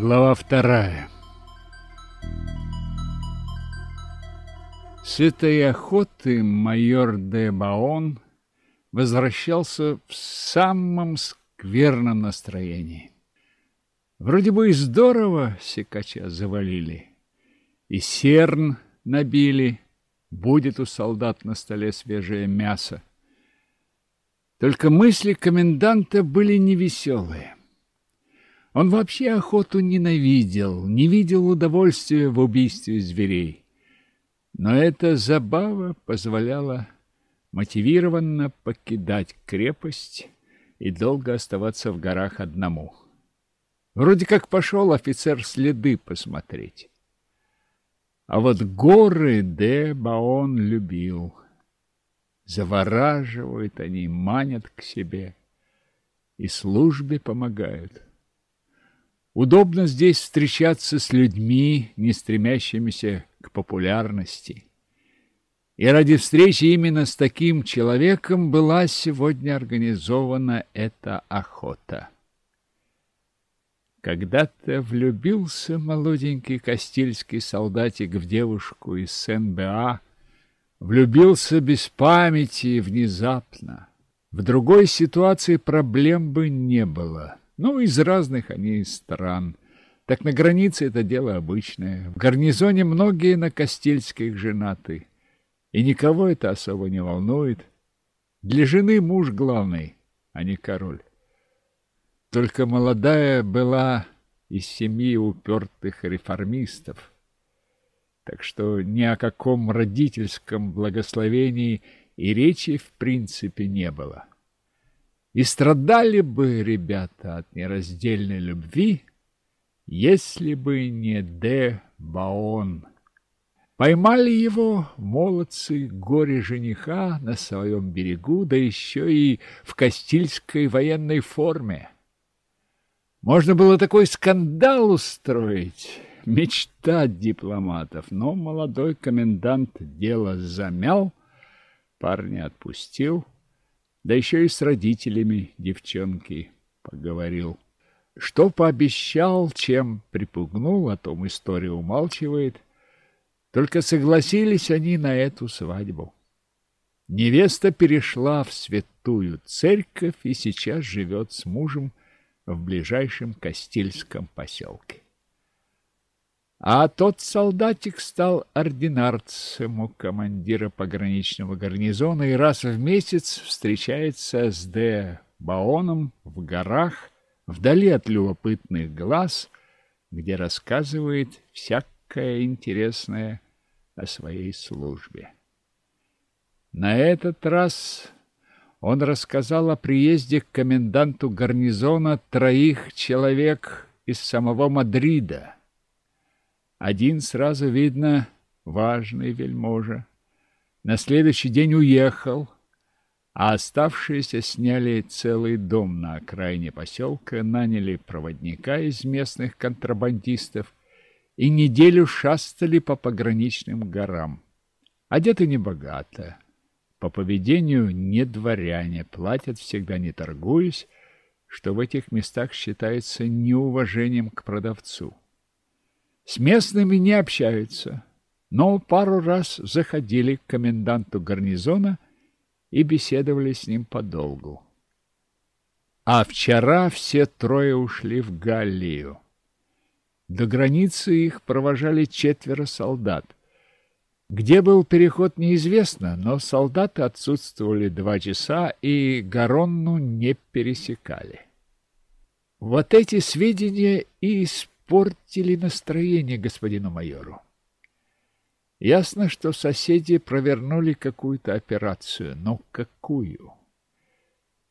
Глава вторая. С этой охоты майор де Баон возвращался в самом скверном настроении. Вроде бы и здорово секача завалили, и серн набили, будет у солдат на столе свежее мясо. Только мысли коменданта были невеселые. Он вообще охоту ненавидел, не видел удовольствия в убийстве зверей. Но эта забава позволяла мотивированно покидать крепость и долго оставаться в горах одному. Вроде как пошел офицер следы посмотреть. А вот горы де Баон любил. Завораживают они, манят к себе и службе помогают. Удобно здесь встречаться с людьми, не стремящимися к популярности. И ради встречи именно с таким человеком была сегодня организована эта охота. Когда-то влюбился молоденький кастильский солдатик в девушку из Сен-Беа, влюбился без памяти и внезапно. В другой ситуации проблем бы не было. Ну, из разных они стран. Так на границе это дело обычное. В гарнизоне многие на Кастильских женаты. И никого это особо не волнует. Для жены муж главный, а не король. Только молодая была из семьи упертых реформистов. Так что ни о каком родительском благословении и речи в принципе не было. И страдали бы ребята от нераздельной любви, если бы не Де Баон. Поймали его молодцы горе-жениха на своем берегу, да еще и в Кастильской военной форме. Можно было такой скандал устроить, мечта дипломатов, но молодой комендант дело замял, парня отпустил, да еще и с родителями девчонки поговорил. Что пообещал, чем припугнул, о том история умалчивает. Только согласились они на эту свадьбу. Невеста перешла в святую церковь и сейчас живет с мужем в ближайшем Кастильском поселке. А тот солдатик стал ординарцем у командира пограничного гарнизона и раз в месяц встречается с Д. Баоном в горах, вдали от любопытных глаз, где рассказывает всякое интересное о своей службе. На этот раз он рассказал о приезде к коменданту гарнизона троих человек из самого Мадрида, один сразу видно важный вельможа. На следующий день уехал, а оставшиеся сняли целый дом на окраине поселка, наняли проводника из местных контрабандистов и неделю шастали по пограничным горам. Одеты небогато, по поведению не дворяне, платят всегда не торгуясь, что в этих местах считается неуважением к продавцу. С местными не общаются, но пару раз заходили к коменданту гарнизона и беседовали с ним подолгу. А вчера все трое ушли в Галлию. До границы их провожали четверо солдат. Где был переход, неизвестно, но солдаты отсутствовали два часа и Гаронну не пересекали. Вот эти сведения и испортили настроение господину майору. Ясно, что соседи провернули какую-то операцию, но какую?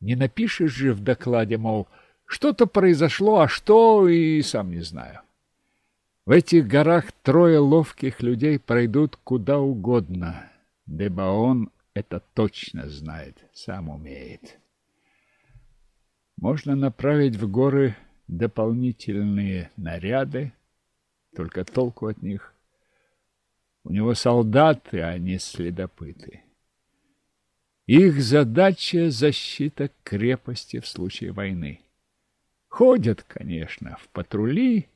Не напишешь же в докладе, мол, что-то произошло, а что, и сам не знаю. В этих горах трое ловких людей пройдут куда угодно. Дебаон это точно знает, сам умеет. Можно направить в горы дополнительные наряды, только толку от них. У него солдаты, а не следопыты. Их задача — защита крепости в случае войны. Ходят, конечно, в патрули,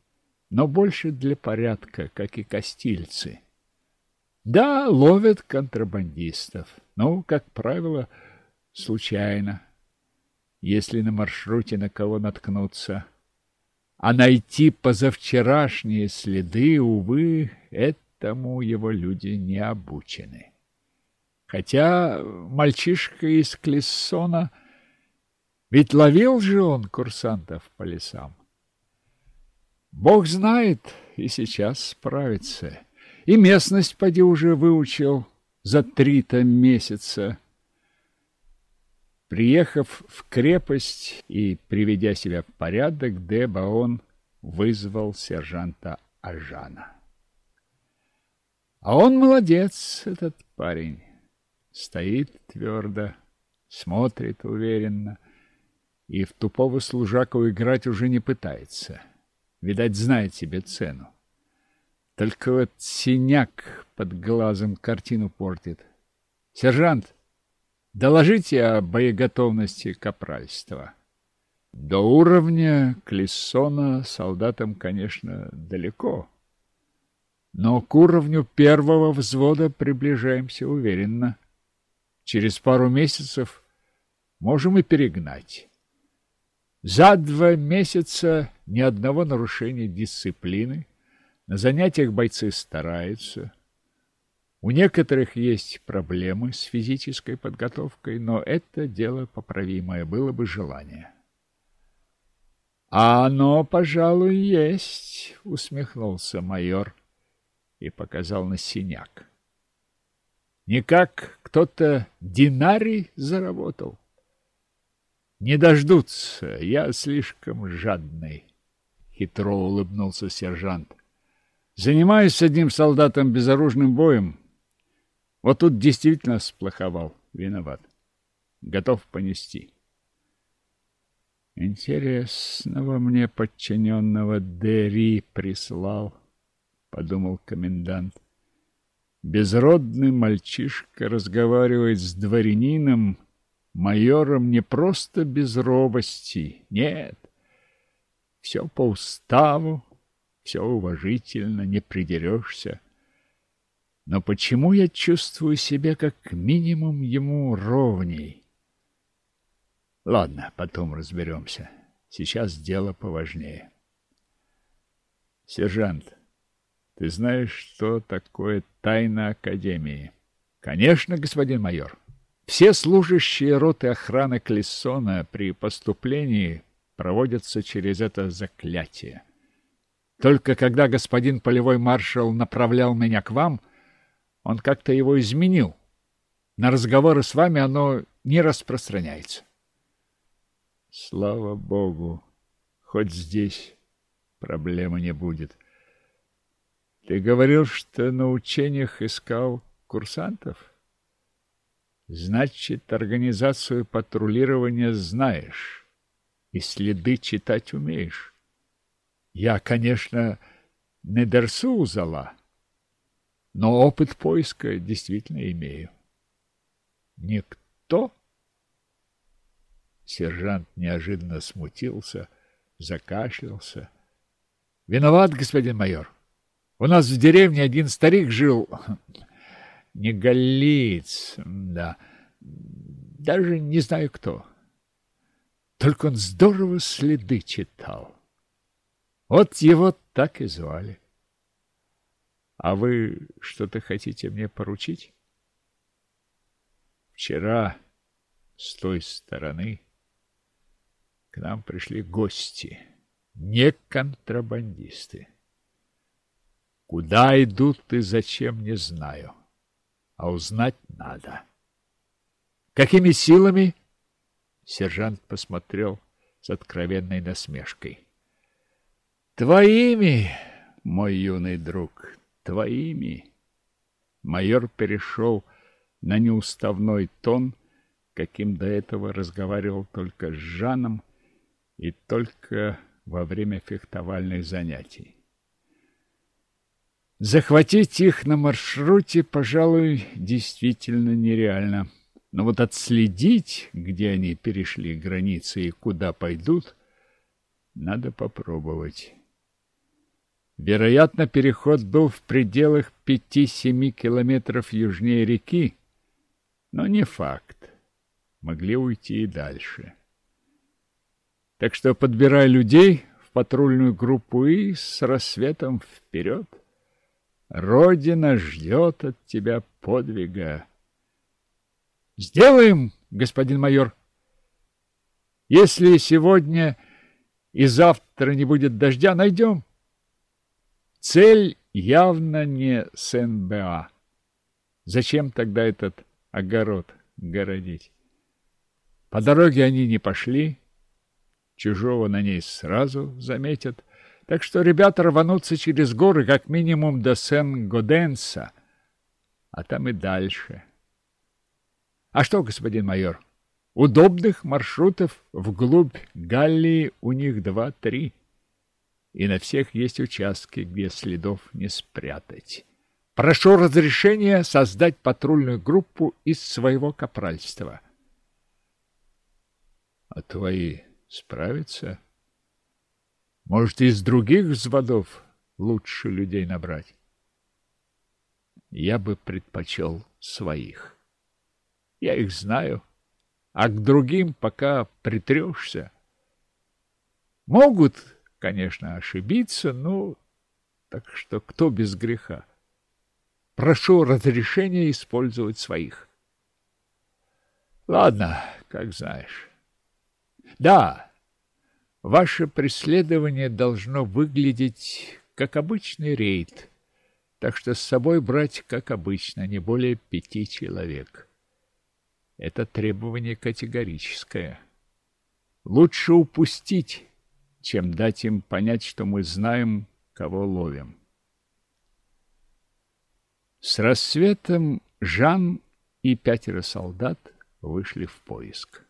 но больше для порядка, как и костильцы. Да, ловят контрабандистов, но, как правило, случайно, если на маршруте на кого наткнуться. А найти позавчерашние следы, увы, этому его люди не обучены. Хотя мальчишка из Клессона, ведь ловил же он курсантов по лесам. Бог знает, и сейчас справится. И местность, поди, уже выучил за три-то месяца. Приехав в крепость и приведя себя в порядок, Дебаон вызвал сержанта Ажана. А он молодец, этот парень. Стоит твердо, смотрит уверенно и в тупого служаку играть уже не пытается. Видать, знает себе цену. Только вот синяк под глазом картину портит. Сержант, доложите о боеготовности капральства. До уровня Клессона солдатам, конечно, далеко. Но к уровню первого взвода приближаемся уверенно. Через пару месяцев можем и перегнать. За два месяца ни одного нарушения дисциплины, на занятиях бойцы стараются. У некоторых есть проблемы с физической подготовкой, но это дело поправимое, было бы желание. А оно, пожалуй, есть, усмехнулся майор и показал на синяк. Никак кто-то динарий заработал. Не дождутся, я слишком жадный, хитро улыбнулся сержант. Занимаюсь с одним солдатом безоружным боем. Вот тут действительно сплоховал. Виноват. Готов понести. Интересного мне подчиненного Дери прислал, подумал комендант. Безродный мальчишка разговаривает с дворянином, майором не просто без робости, нет. Все по уставу, все уважительно, не придерешься. Но почему я чувствую себя как минимум ему ровней? Ладно, потом разберемся. Сейчас дело поважнее. Сержант, ты знаешь, что такое тайна Академии? Конечно, господин майор. Все служащие роты охраны Клессона при поступлении проводятся через это заклятие. Только когда господин полевой маршал направлял меня к вам, он как-то его изменил. На разговоры с вами оно не распространяется. Слава богу, хоть здесь проблемы не будет. Ты говорил, что на учениях искал курсантов? Значит, организацию патрулирования знаешь и следы читать умеешь. Я, конечно, не дерсу зала, но опыт поиска действительно имею. Никто? Сержант неожиданно смутился, закашлялся. Виноват, господин майор. У нас в деревне один старик жил, не галлиц, да, даже не знаю кто. Только он здорово следы читал. Вот его так и звали. А вы что-то хотите мне поручить? Вчера с той стороны к нам пришли гости, не контрабандисты. Куда идут и зачем, не знаю, а узнать надо. Какими силами? Сержант посмотрел с откровенной насмешкой. Твоими, мой юный друг, твоими. Майор перешел на неуставной тон, каким до этого разговаривал только с Жаном и только во время фехтовальных занятий. Захватить их на маршруте, пожалуй, действительно нереально. Но вот отследить, где они перешли границы и куда пойдут, надо попробовать. Вероятно, переход был в пределах пяти-семи километров южнее реки, но не факт. Могли уйти и дальше. Так что подбирай людей в патрульную группу и с рассветом вперед. Родина ждет от тебя подвига. Сделаем, господин майор. Если сегодня и завтра не будет дождя, найдем. Цель явно не СНБА. Зачем тогда этот огород городить? По дороге они не пошли, чужого на ней сразу заметят, так что ребята рванутся через горы как минимум до Сен-Годенса, а там и дальше. А что, господин майор, удобных маршрутов вглубь Галлии у них два-три и на всех есть участки, где следов не спрятать. Прошу разрешения создать патрульную группу из своего капральства. А твои справятся? Может, из других взводов лучше людей набрать? Я бы предпочел своих. Я их знаю, а к другим пока притрешься. Могут конечно, ошибиться, но так что кто без греха? Прошу разрешения использовать своих. Ладно, как знаешь. Да, ваше преследование должно выглядеть как обычный рейд, так что с собой брать, как обычно, не более пяти человек. Это требование категорическое. Лучше упустить чем дать им понять, что мы знаем, кого ловим. С рассветом Жан и пятеро солдат вышли в поиск.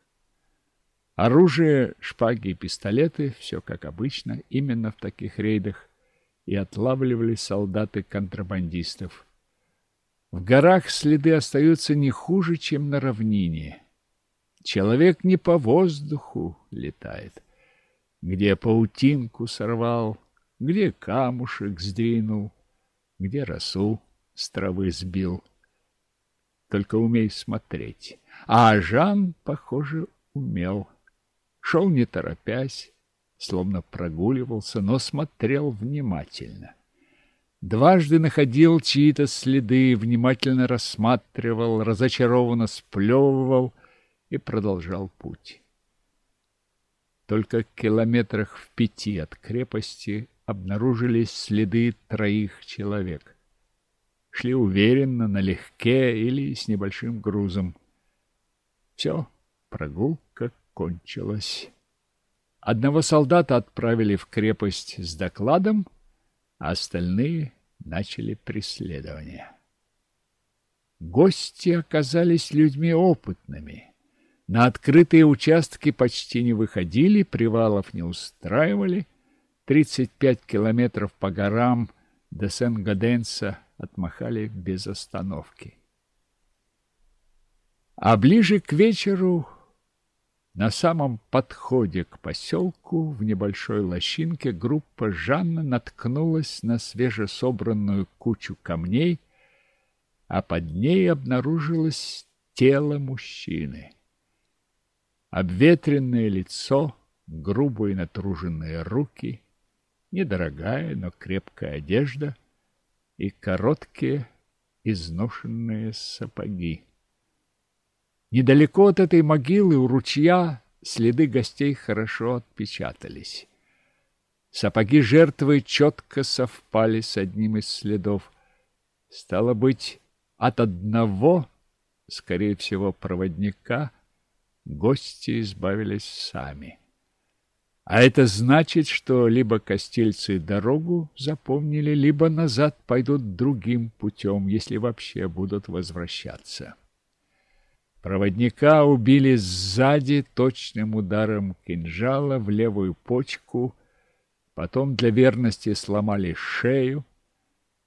Оружие, шпаги и пистолеты, все как обычно, именно в таких рейдах и отлавливали солдаты-контрабандистов. В горах следы остаются не хуже, чем на равнине. Человек не по воздуху летает где паутинку сорвал, где камушек сдвинул, где росу с травы сбил. Только умей смотреть. А Жан, похоже, умел. Шел не торопясь, словно прогуливался, но смотрел внимательно. Дважды находил чьи-то следы, внимательно рассматривал, разочарованно сплевывал и продолжал путь. Только километрах в пяти от крепости обнаружились следы троих человек. Шли уверенно, налегке или с небольшим грузом. Все, прогулка кончилась. Одного солдата отправили в крепость с докладом, а остальные начали преследование. Гости оказались людьми опытными. На открытые участки почти не выходили, привалов не устраивали. 35 километров по горам до Сен-Гаденса отмахали без остановки. А ближе к вечеру, на самом подходе к поселку, в небольшой лощинке, группа Жанна наткнулась на свежесобранную кучу камней, а под ней обнаружилось тело мужчины. Обветренное лицо, грубые натруженные руки, недорогая, но крепкая одежда и короткие изношенные сапоги. Недалеко от этой могилы у ручья следы гостей хорошо отпечатались. Сапоги жертвы четко совпали с одним из следов. Стало быть, от одного, скорее всего, проводника – гости избавились сами. А это значит, что либо костельцы дорогу запомнили, либо назад пойдут другим путем, если вообще будут возвращаться. Проводника убили сзади точным ударом кинжала в левую почку, потом для верности сломали шею.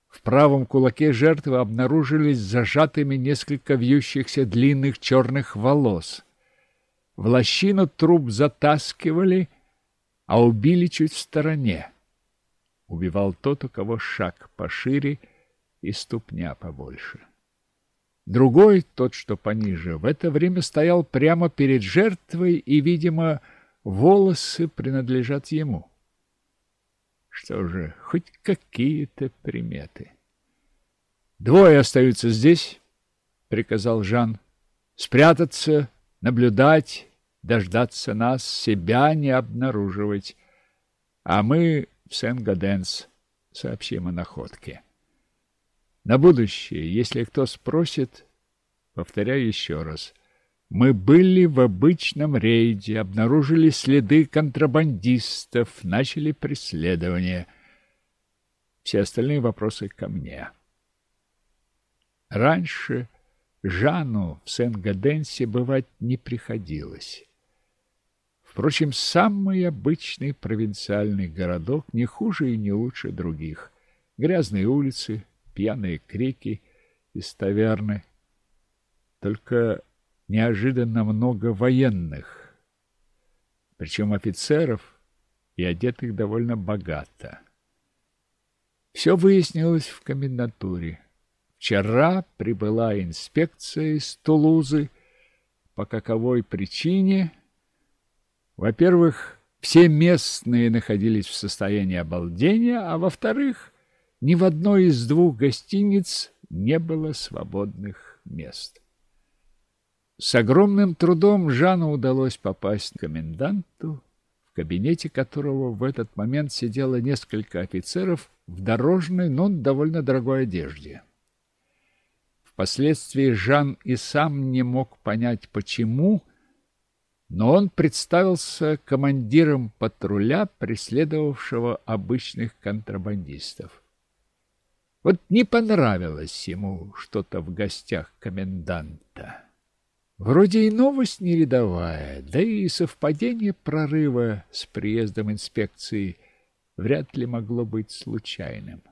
В правом кулаке жертвы обнаружились зажатыми несколько вьющихся длинных черных волос. В лощину труп затаскивали, а убили чуть в стороне. убивал тот, у кого шаг пошире и ступня побольше. Другой, тот, что пониже, в это время стоял прямо перед жертвой, и, видимо, волосы принадлежат ему. Что же, хоть какие-то приметы. «Двое остаются здесь», — приказал Жан. «Спрятаться, наблюдать, дождаться нас, себя не обнаруживать. А мы в Сен-Гаденс сообщим о находке». На будущее, если кто спросит, повторяю еще раз. Мы были в обычном рейде, обнаружили следы контрабандистов, начали преследование. Все остальные вопросы ко мне. Раньше Жану в Сен-Гаденсе бывать не приходилось. Впрочем, самый обычный провинциальный городок не хуже и не лучше других. Грязные улицы, пьяные крики из таверны. Только неожиданно много военных, причем офицеров и одетых довольно богато. Все выяснилось в комендатуре. Вчера прибыла инспекция из Тулузы. По каковой причине? Во-первых, все местные находились в состоянии обалдения, а во-вторых, ни в одной из двух гостиниц не было свободных мест. С огромным трудом Жану удалось попасть к коменданту, в кабинете которого в этот момент сидело несколько офицеров в дорожной, но довольно дорогой одежде. Впоследствии Жан и сам не мог понять, почему, но он представился командиром патруля, преследовавшего обычных контрабандистов. Вот не понравилось ему что-то в гостях коменданта. Вроде и новость не рядовая, да и совпадение прорыва с приездом инспекции вряд ли могло быть случайным.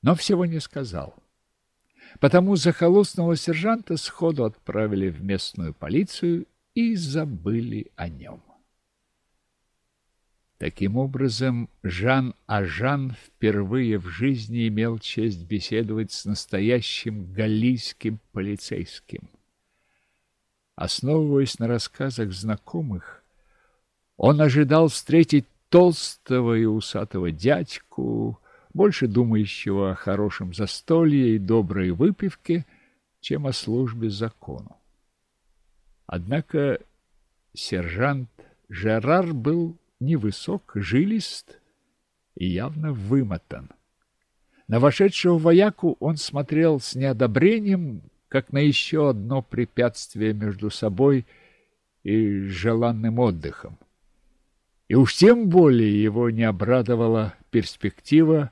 Но всего не сказал. Потому захолустного сержанта сходу отправили в местную полицию и забыли о нем. Таким образом, Жан Ажан впервые в жизни имел честь беседовать с настоящим галлийским полицейским. Основываясь на рассказах знакомых, он ожидал встретить толстого и усатого дядьку, больше думающего о хорошем застолье и доброй выпивке, чем о службе закону. Однако сержант Жерар был невысок, жилист и явно вымотан. На вошедшего вояку он смотрел с неодобрением, как на еще одно препятствие между собой и желанным отдыхом. И уж тем более его не обрадовала перспектива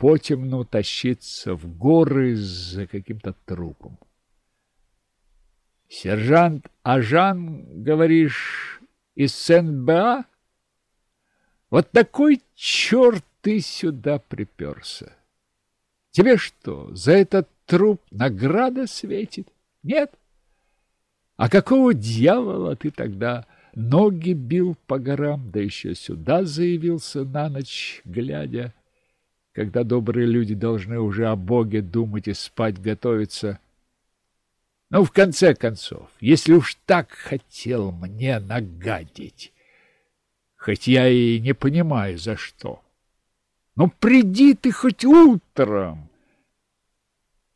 потемну тащиться в горы за каким-то трупом. «Сержант Ажан, говоришь, из Сен-Беа?» Вот такой черт ты сюда приперся. Тебе что, за этот труп награда светит? Нет? А какого дьявола ты тогда ноги бил по горам, да еще сюда заявился на ночь, глядя, когда добрые люди должны уже о Боге думать и спать готовиться? Ну, в конце концов, если уж так хотел мне нагадить, хоть я и не понимаю, за что. Но приди ты хоть утром.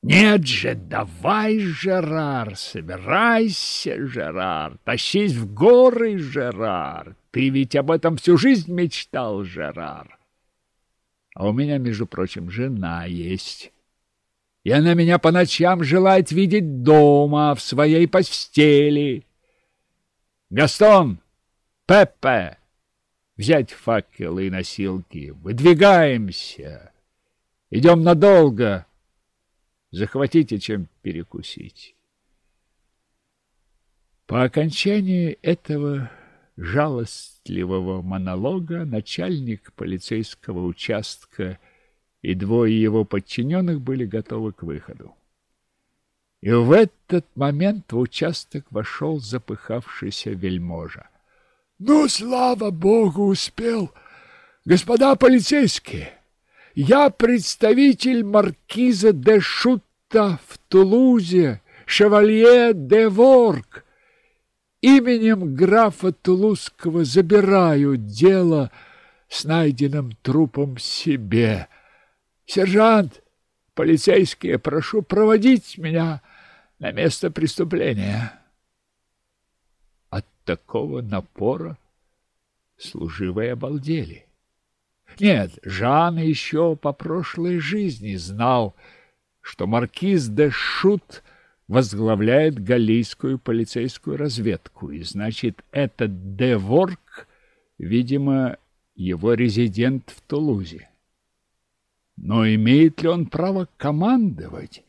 Нет же, давай, Жерар, собирайся, Жерар, тащись в горы, Жерар. Ты ведь об этом всю жизнь мечтал, Жерар. А у меня, между прочим, жена есть. И она меня по ночам желает видеть дома, в своей постели. Гастон! Пеппе! взять факелы и носилки. Выдвигаемся. Идем надолго. Захватите чем перекусить. По окончании этого жалостливого монолога начальник полицейского участка и двое его подчиненных были готовы к выходу. И в этот момент в участок вошел запыхавшийся вельможа. Ну, слава богу, успел. Господа полицейские, я представитель маркиза де Шутта в Тулузе, шевалье де Ворк. Именем графа Тулузского забираю дело с найденным трупом себе. Сержант, полицейские, прошу проводить меня на место преступления. От такого напора служивые обалдели. Нет, Жан еще по прошлой жизни знал, что маркиз де Шут возглавляет галлийскую полицейскую разведку, и значит, этот де Ворк, видимо, его резидент в Тулузе. Но имеет ли он право командовать?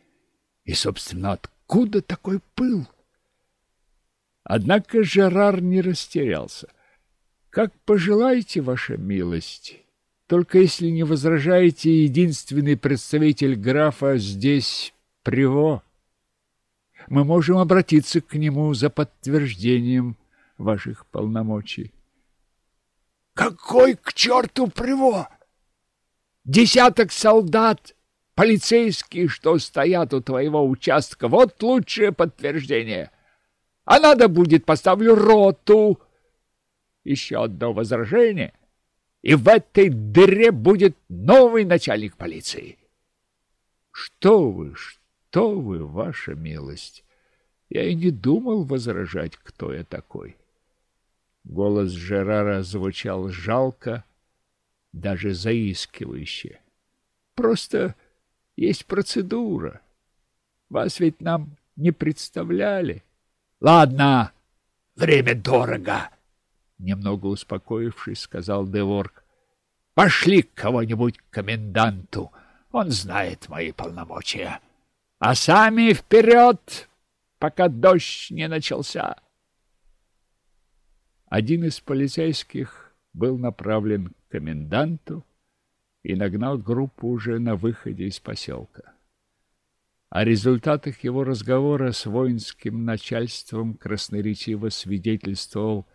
И, собственно, откуда такой пыл? Однако Жерар не растерялся. Как пожелаете, ваша милость. Только если не возражаете, единственный представитель графа здесь Приво. Мы можем обратиться к нему за подтверждением ваших полномочий. Какой к черту Приво? Десяток солдат, полицейские, что стоят у твоего участка, вот лучшее подтверждение. А надо будет, поставлю роту. Еще одно возражение, и в этой дыре будет новый начальник полиции. Что вы, что вы, ваша милость? Я и не думал возражать, кто я такой. Голос Жерара звучал жалко, даже заискивающе. Просто есть процедура. Вас ведь нам не представляли. Ладно, время дорого, немного успокоившись, сказал Деворк. Пошли кого-нибудь к коменданту. Он знает мои полномочия. А сами вперед, пока дождь не начался. Один из полицейских был направлен к коменданту и нагнал группу уже на выходе из поселка. О результатах его разговора с воинским начальством красноречиво свидетельствовал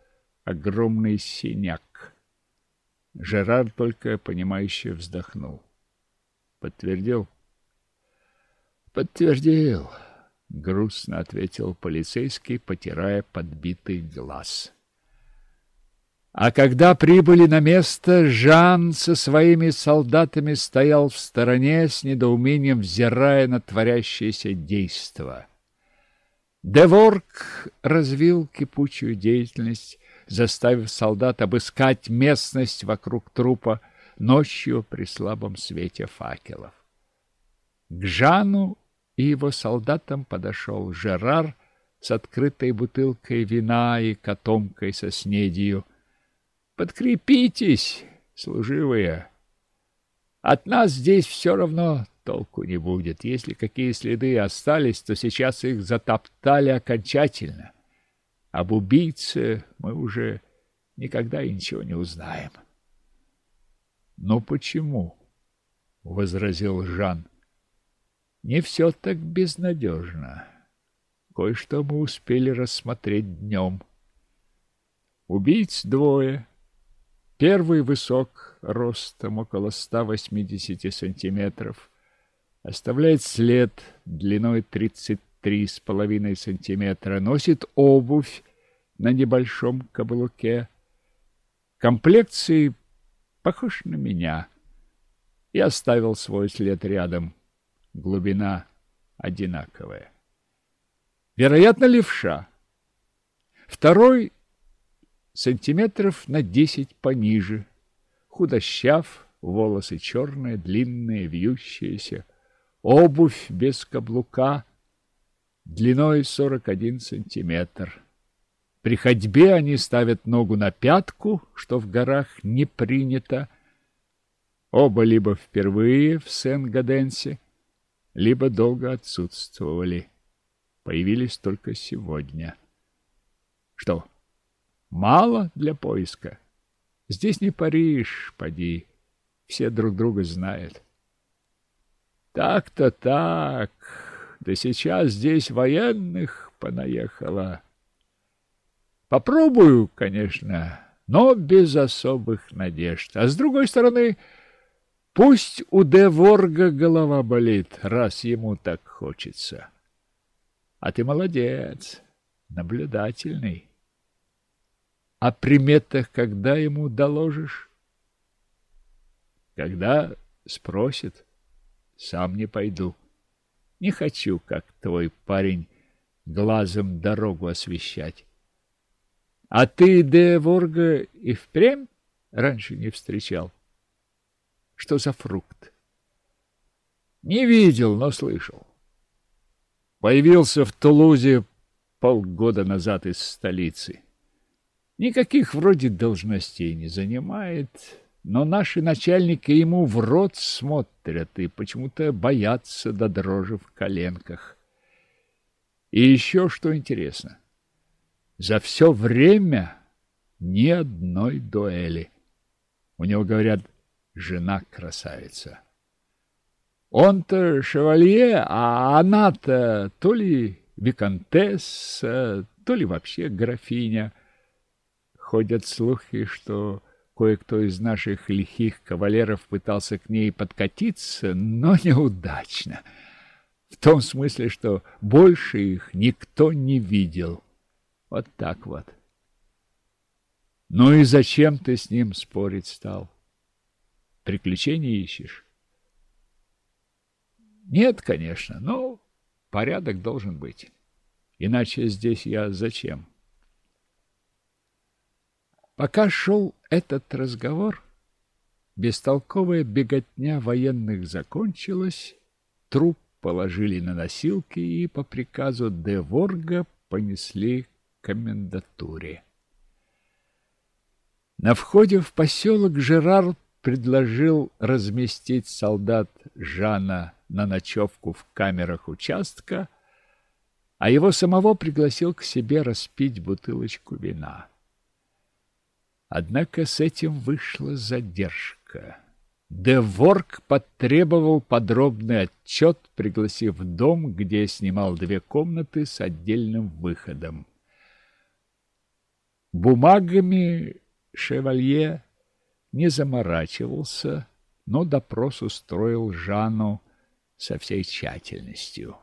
огромный синяк. Жерар только понимающе вздохнул. Подтвердил? Подтвердил, грустно ответил полицейский, потирая подбитый глаз. А когда прибыли на место, Жан со своими солдатами стоял в стороне, с недоумением взирая на творящееся действо. Деворк развил кипучую деятельность, заставив солдат обыскать местность вокруг трупа ночью при слабом свете факелов. К Жану и его солдатам подошел Жерар с открытой бутылкой вина и котомкой со снедью, Подкрепитесь, служивые. От нас здесь все равно толку не будет. Если какие следы остались, то сейчас их затоптали окончательно. Об убийце мы уже никогда и ничего не узнаем. Но почему? возразил Жан. Не все так безнадежно. Кое-что мы успели рассмотреть днем. Убийц двое, Первый высок, ростом около 180 сантиметров, оставляет след длиной 33,5 сантиметра, носит обувь на небольшом каблуке. Комплекции похож на меня. Я оставил свой след рядом. Глубина одинаковая. Вероятно, левша. Второй сантиметров на десять пониже, худощав, волосы черные, длинные, вьющиеся, обувь без каблука, длиной сорок один сантиметр. При ходьбе они ставят ногу на пятку, что в горах не принято. Оба либо впервые в Сен-Гаденсе, либо долго отсутствовали. Появились только сегодня. Что, Мало для поиска. Здесь не Париж, поди. Все друг друга знают. Так-то так. Да сейчас здесь военных понаехало. Попробую, конечно, но без особых надежд. А с другой стороны, пусть у Деворга голова болит, раз ему так хочется. А ты молодец, наблюдательный. О приметах когда ему доложишь? Когда спросит, сам не пойду. Не хочу, как твой парень, глазом дорогу освещать. А ты де Ворга и впрямь раньше не встречал? Что за фрукт? Не видел, но слышал. Появился в Тулузе полгода назад из столицы. Никаких вроде должностей не занимает, но наши начальники ему в рот смотрят и почему-то боятся до дрожи в коленках. И еще что интересно. За все время ни одной дуэли. У него, говорят, жена красавица. Он-то шевалье, а она-то то ли виконтесса, то ли вообще графиня. Ходят слухи, что кое-кто из наших лихих кавалеров пытался к ней подкатиться, но неудачно. В том смысле, что больше их никто не видел. Вот так вот. Ну и зачем ты с ним спорить стал? Приключения ищешь? Нет, конечно, но порядок должен быть. Иначе здесь я зачем? Пока шел этот разговор, бестолковая беготня военных закончилась, труп положили на носилки и по приказу Деворга понесли комендатуре. На входе в поселок Жерар предложил разместить солдат Жана на ночевку в камерах участка, а его самого пригласил к себе распить бутылочку вина. Однако с этим вышла задержка. Деворг потребовал подробный отчет, пригласив в дом, где снимал две комнаты с отдельным выходом. Бумагами шевалье не заморачивался, но допрос устроил Жанну со всей тщательностью.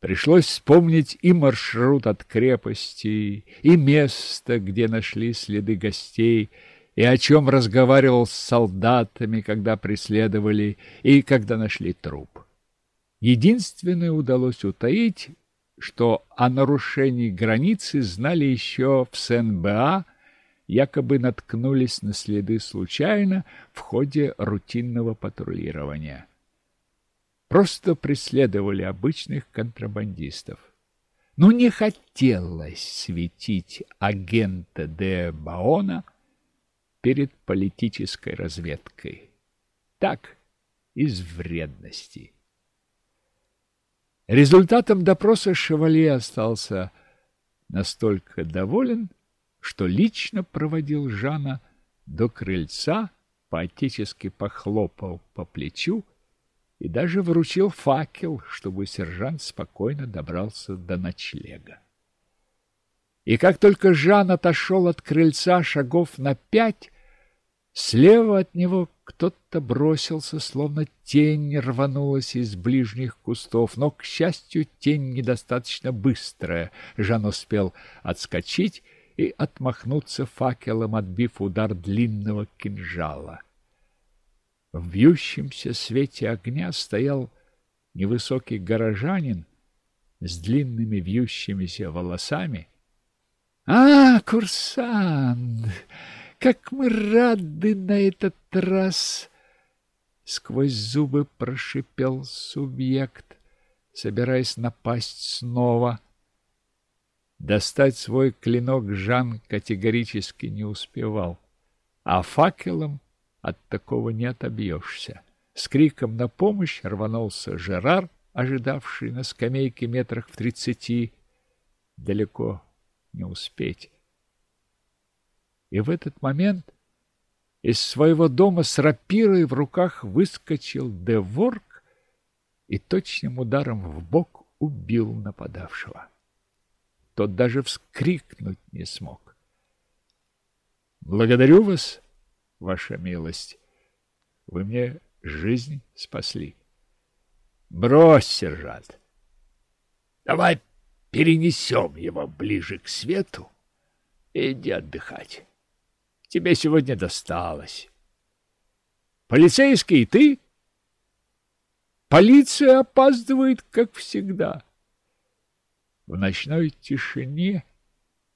Пришлось вспомнить и маршрут от крепости, и место, где нашли следы гостей, и о чем разговаривал с солдатами, когда преследовали, и когда нашли труп. Единственное удалось утаить, что о нарушении границы знали еще в СНБА, якобы наткнулись на следы случайно в ходе рутинного патрулирования просто преследовали обычных контрабандистов. Но не хотелось светить агента де Баона перед политической разведкой. Так, из вредности. Результатом допроса Шевалье остался настолько доволен, что лично проводил Жана до крыльца, поотечески похлопал по плечу и даже вручил факел, чтобы сержант спокойно добрался до ночлега. И как только Жан отошел от крыльца шагов на пять, слева от него кто-то бросился, словно тень рванулась из ближних кустов, но, к счастью, тень недостаточно быстрая. Жан успел отскочить и отмахнуться факелом, отбив удар длинного кинжала. В вьющемся свете огня стоял невысокий горожанин с длинными вьющимися волосами. — А, курсант, как мы рады на этот раз! — сквозь зубы прошипел субъект, собираясь напасть снова. Достать свой клинок Жан категорически не успевал, а факелом от такого не отобьешься. С криком на помощь рванулся Жерар, ожидавший на скамейке метрах в тридцати. Далеко не успеть. И в этот момент из своего дома с рапирой в руках выскочил Деворг и точным ударом в бок убил нападавшего. Тот даже вскрикнуть не смог. Благодарю вас, ваша милость. Вы мне жизнь спасли. Брось, сержант. Давай перенесем его ближе к свету и иди отдыхать. Тебе сегодня досталось. Полицейский ты? Полиция опаздывает, как всегда. В ночной тишине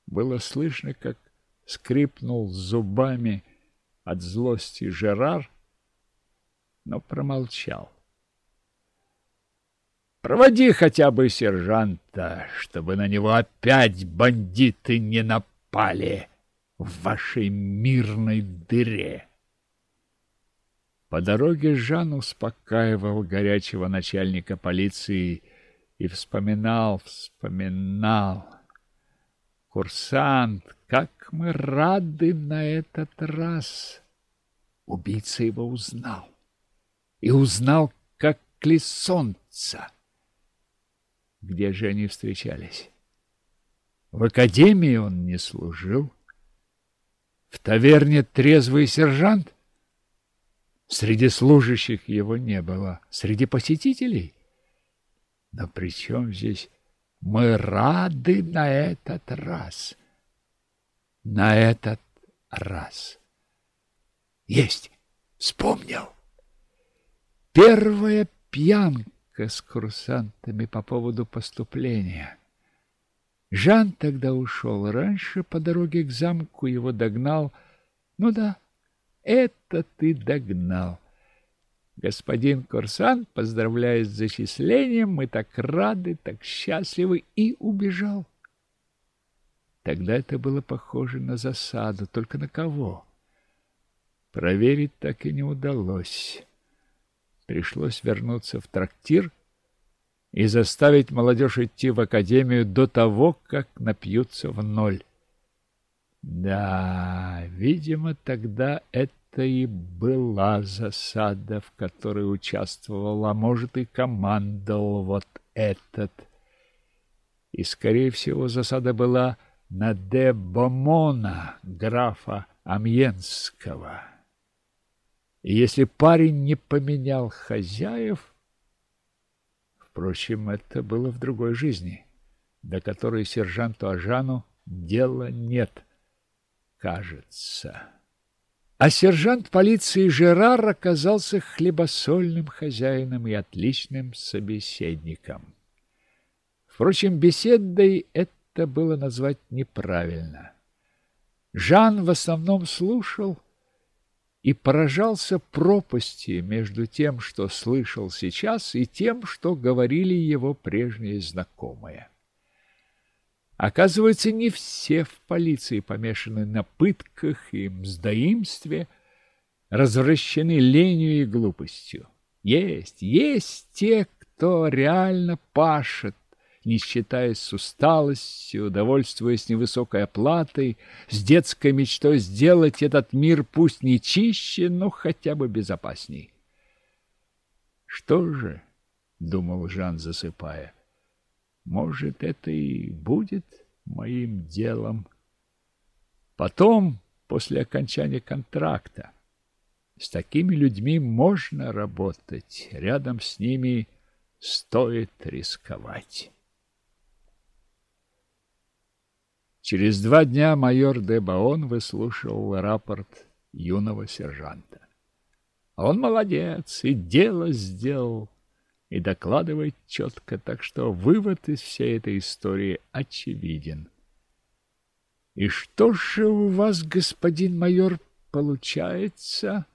было слышно, как скрипнул зубами от злости Жерар, но промолчал. Проводи хотя бы сержанта, чтобы на него опять бандиты не напали в вашей мирной дыре. По дороге Жан успокаивал горячего начальника полиции и вспоминал, вспоминал. Курсант, как мы рады на этот раз! Убийца его узнал. И узнал, как Клессонца где же они встречались. В академии он не служил. В таверне трезвый сержант. Среди служащих его не было. Среди посетителей. Но при чем здесь мы рады на этот раз? На этот раз. Есть. Вспомнил. Первая пьянка с курсантами по поводу поступления. Жан тогда ушел раньше, по дороге к замку его догнал. Ну да, это ты догнал. Господин курсант, поздравляю с зачислением, мы так рады, так счастливы, и убежал. Тогда это было похоже на засаду, только на кого? Проверить так и не удалось. Пришлось вернуться в трактир и заставить молодежь идти в академию до того, как напьются в ноль. Да, видимо, тогда это и была засада, в которой участвовал, а может и командовал вот этот. И, скорее всего, засада была на де Бомона, графа Амьенского. И если парень не поменял хозяев... Впрочем, это было в другой жизни, до которой сержанту Ажану дела нет, кажется. А сержант полиции Жерар оказался хлебосольным хозяином и отличным собеседником. Впрочем, беседой это было назвать неправильно. Жан в основном слушал, и поражался пропасти между тем, что слышал сейчас, и тем, что говорили его прежние знакомые. Оказывается, не все в полиции помешаны на пытках и мздоимстве, развращены ленью и глупостью. Есть, есть те, кто реально пашет, не считаясь с усталостью, довольствуясь невысокой оплатой, с детской мечтой сделать этот мир пусть не чище, но хотя бы безопасней. Что же, — думал Жан, засыпая, — может, это и будет моим делом. Потом, после окончания контракта, с такими людьми можно работать, рядом с ними стоит рисковать. Через два дня майор де Баон выслушивал рапорт юного сержанта. Он молодец, и дело сделал, и докладывает четко, так что вывод из всей этой истории очевиден. И что же у вас, господин майор, получается?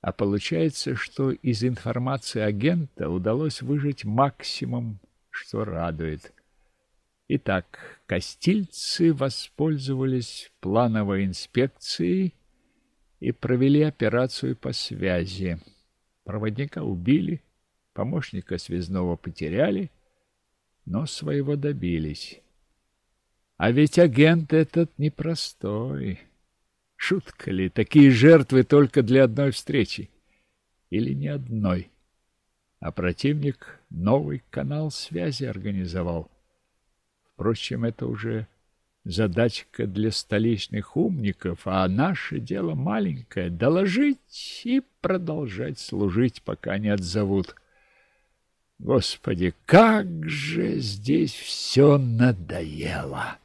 А получается, что из информации агента удалось выжать максимум, что радует – Итак, костильцы воспользовались плановой инспекцией и провели операцию по связи. Проводника убили, помощника связного потеряли, но своего добились. А ведь агент этот непростой. Шутка ли, такие жертвы только для одной встречи? Или не одной? А противник новый канал связи организовал. Впрочем, это уже задачка для столичных умников, а наше дело маленькое — доложить и продолжать служить, пока не отзовут. Господи, как же здесь все надоело!